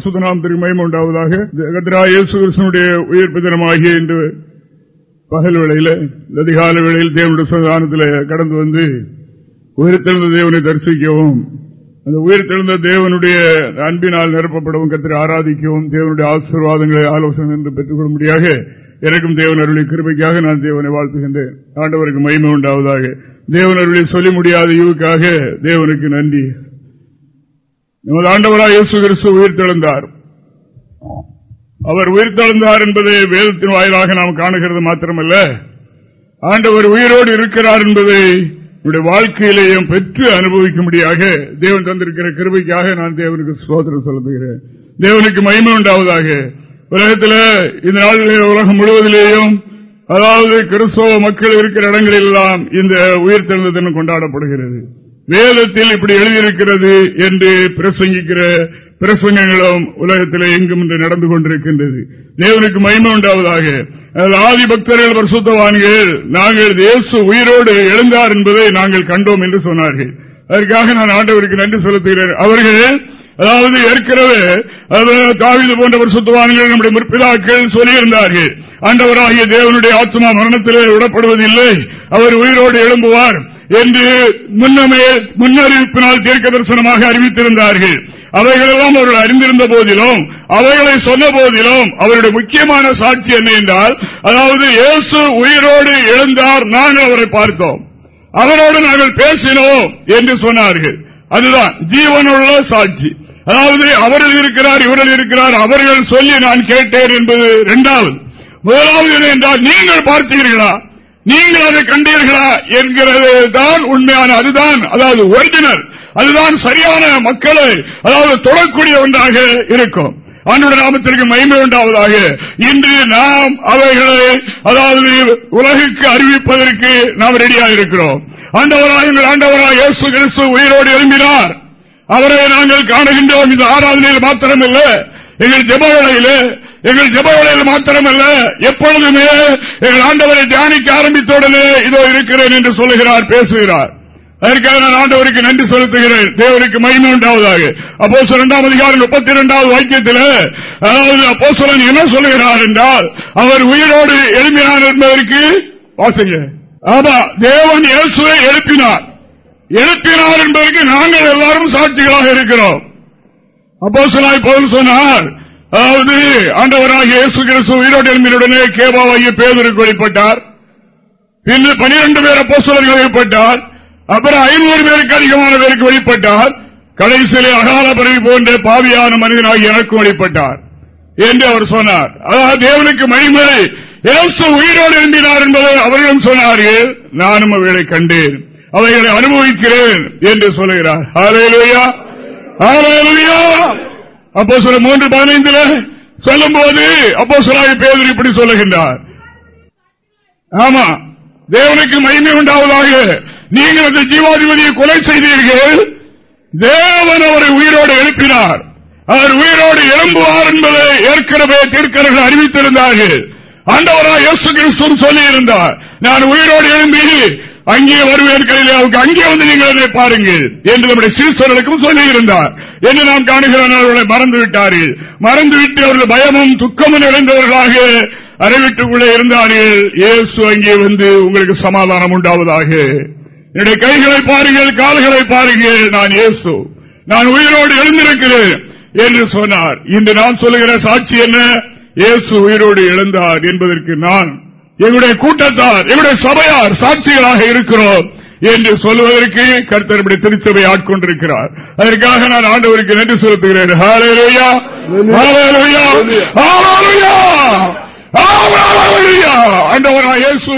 இதனுடைய நாம் திருமயம் உண்டாவதாக கத்ரா இயேசு கிருஷ்ணனுடைய உயிர்ப்பு தினமாகிய இன்று பகல் வேளையில் அதிகால வேளையில் தேவனுடைய சதானத்தில் கடந்து வந்து உயிர்த்தெழுந்த தேவனை தரிசிக்கவும் அந்த உயிர்த்தெழுந்த தேவனுடைய அன்பினால் நிரப்பப்படவும் கத்திரி ஆராதிக்கவும் தேவனுடைய ஆசீர்வாதங்களை ஆலோசனை என்று பெற்றுக் கொள்ளும்படியாக எனக்கும் தேவன் அருளை கிருபைக்காக நான் தேவனை வாழ்த்துகின்றேன். ஆண்டவருக்கு மகிமை உண்டாவதாக. தேவன் அருளை சொல்லி முடியாத இவுக்காக தேவனுக்கு நன்றி. நமது ஆண்டவராக இயேசு கிறிஸ்து உயிர்த்தெழுந்தார். அவர் உயிர்த்தெழுந்தார் என்பதை வேதத்தின் வாயிலாக நாம் காணுகிறது மாத்திரமல்ல. ஆண்டவர் உயிரோடு இருக்கிறார் என்பதை என்னுடைய வாழ்க்கையிலேயும் பெற்று அனுபவிக்கும்படியாக தேவன் தந்திருக்கிற கிருபைக்காக நான் தேவனுக்கு சோதனை செலுத்துகிறேன். தேவனுக்கு மகிமை உண்டாவதாக. உலகத்தில் இந்த நாளிலே உலகம் முழுவதிலேயும் அதாவது கிறிஸ்தவ மக்கள் இருக்கிற இடங்களில் எல்லாம் இந்த உயிர்த்தெழுந்த தினம் கொண்டாடப்படுகிறது. வேதத்தில் இப்படி எழுதியிருக்கிறது என்று பிரசங்கிக்கிற பிரசங்கங்களும் உலகத்தில் எங்கும் இன்று நடந்து கொண்டிருக்கின்றது. தேவனுக்கு மகிமை உண்டாவதாக. ஆதி பக்தர்கள் பரிசுத்தவான்கள் நாங்கள் தேசு உயிரோடு எழுந்தார் என்பதை நாங்கள் கண்டோம் என்று சொன்னார்கள். அதற்காக நான் ஆண்டவருக்கு நன்றி செலுத்துகிறேன். அவர்கள் அதாவது ஏற்கனவே தாவிது போன்ற பரிசுத்தவான்கள் நம்முடைய முற்பிதாக்கள் சொல்லியிருந்தார்கள். ஆண்டவராகிய தேவனுடைய ஆத்மா மரணத்திலே விடப்படுவதில்லை. அவர் உயிரோடு எழும்புவார். என்று முன்னமே முன்னறிவிப்பினால் தீர்க்க தரிசனமாக அறிவித்திருந்தார்கள். அவைகளெல்லாம் அவர்கள் அறிந்திருந்த போதிலும் அவைகளை சொன்ன போதிலும் அவருடைய முக்கியமான சாட்சி என்ன என்றால் அதாவது இயேசு உயிரோடு எழுந்தார் நாங்கள் அவரை பார்த்தோம். அவரோடு நாங்கள் பேசினோம் என்று சொன்னார்கள். அதுதான் ஜீவனுள்ள சாட்சி. அதாவது அவர்கள் இருக்கிறார் இவர்கள் இருக்கிறார் அவர்கள் சொல்லி நான் கேட்டேன் என்பது இரண்டாவது. முதலாவது என்றால் நீங்கள் பார்த்தீர்களா? நீங்கள் அதை கண்டீர்களா என்கிறது தான் உண்மையான அதுதான் அதாவது ஒரிஜினல் அதுதான் சரியான மக்களை அதாவது தொடக்கூடிய ஒன்றாக இருக்கும். ஆண்டோட நாமத்திற்கு மகிமை உண்டாவதாக. இன்று நாம் அவைகளை அதாவது உலகுக்கு அறிவிப்பதற்கு நாம் ரெடியாக இருக்கிறோம். ஆண்டவராக எங்கள் ஆண்டவராக இயேசு கிறிஸ்து உயிரோடு எழும்பினார். அவரை நாங்கள் காணுகின்றோம். இந்த ஆராதனையில் மாத்திரமில்லை. எங்கள் ஜபவளையில் எங்கள் ஜபவலையில் மாத்திரமல்ல எப்பொழுதுமே எங்கள் ஆண்டவரை தியானிக்க ஆரம்பித்தவுடனே இதோ இருக்கிறேன் என்று சொல்லுகிறார் பேசுகிறார். அதற்காக நான் ஆண்டவருக்கு நன்றி செலுத்துகிறேன். தேவருக்கு மகிமை உண்டாவதாக. அப்போ இரண்டாம் அதிகாரம் முப்பத்தி இரண்டாவது வாக்கியத்தில் அதாவது அப்போ என்ன சொல்லுகிறார் என்றால் அவர் உயிரோடு எழுப்பினார் என்பதற்கு வாசிங்க. ஆமா தேவன் இயேசுவை எழுப்பினார். எழுப்பினார் என்பதற்கு நாங்கள் எல்லாரும் சாட்சிகளாக இருக்கிறோம். அப்போ போல் சொன்னார் அதாவது ஆண்டவராக இயேசு கிறிஸ்து உயிரோடு எழுப்பினுடனே கேபாவாகிய பேதருக்கு வெளிப்பட்டார். பின்னர் பனிரெண்டு பேர் அப்போ வெளிப்பட்டார். அப்புறம் ஐநூறு பேருக்கு அதிகமான பேருக்கு வெளிப்பட்டார். கடைசியிலே அகால பறவை போன்ற பாவியான மனிதனாகி எனக்கும் வெளிப்பட்டார் என்று அவர் சொன்னார். அதாவது தேவனுக்கு மகிமை இயேசு உயிரோடு எழுந்தினார் என்பதை அவர்களும் சொன்னார்கள். நானும் அவர்களை கண்டேன். அவைகளை அனுபவிக்கிறேன் என்று சொல்லுகிறார். அப்போ சில மூன்று பதினைந்துல சொல்லும் போது அப்போ சிலாய பேர் இப்படி சொல்லுகின்றார். ஆமா தேவனுக்கு மகிமை உண்டாவதாக நீங்கள் அந்த ஜீவாதிபதியை கொலை செய்தீர்கள். தேவன் அவரை உயிரோடு எழுப்பினார். அவர் உயிரோடு எழும்புவார் என்பதை ஏற்கனவே தீர்க்கர்கள் அறிவித்திருந்தார்கள். ஆண்டவராக இயேசு கிறிஸ்து சொல்லியிருந்தார் நான் உயிரோடு எழும்பி அங்கே வருவேன் கையில் அவருக்கு அங்கே வந்து நீங்கள் அதை பாருங்கள் என்று நம்முடைய சீஸ்வர்களுக்கும் சொல்லி இருந்தார் என்று நாம் காணுகிறோம் அவர்களை மறந்துவிட்டார்கள். மறந்துவிட்டு அவர்கள் பயமும் துக்கமும் நிறைந்தவர்களாக அறிவிட்டுக்குள்ளே இருந்தார்கள். இயேசு அங்கே வந்து உங்களுக்கு சமாதானம் உண்டாவதாக. என்னுடைய கைகளை பாருங்கள் கால்களை பாருங்கள். நான் இயேசு. நான் உயிரோடு எழுந்திருக்கிறேன் என்று சொன்னார். இன்று நான் சொல்லுகிற சாட்சி என்ன? இயேசு உயிரோடு எழுந்தார் என்பதற்கு நான் எங்களுடைய கூட்டத்தார் எங்களுடைய சபையார் சாட்சிகளாக இருக்கிறோம் என்று சொல்வதற்கு கருத்தருடைய திருச்சபை ஆட்கொண்டிருக்கிறார். அதற்காக நான் ஆண்டவருக்கு நன்றி செலுத்துகிறேன். ஆண்டவராக இயேசு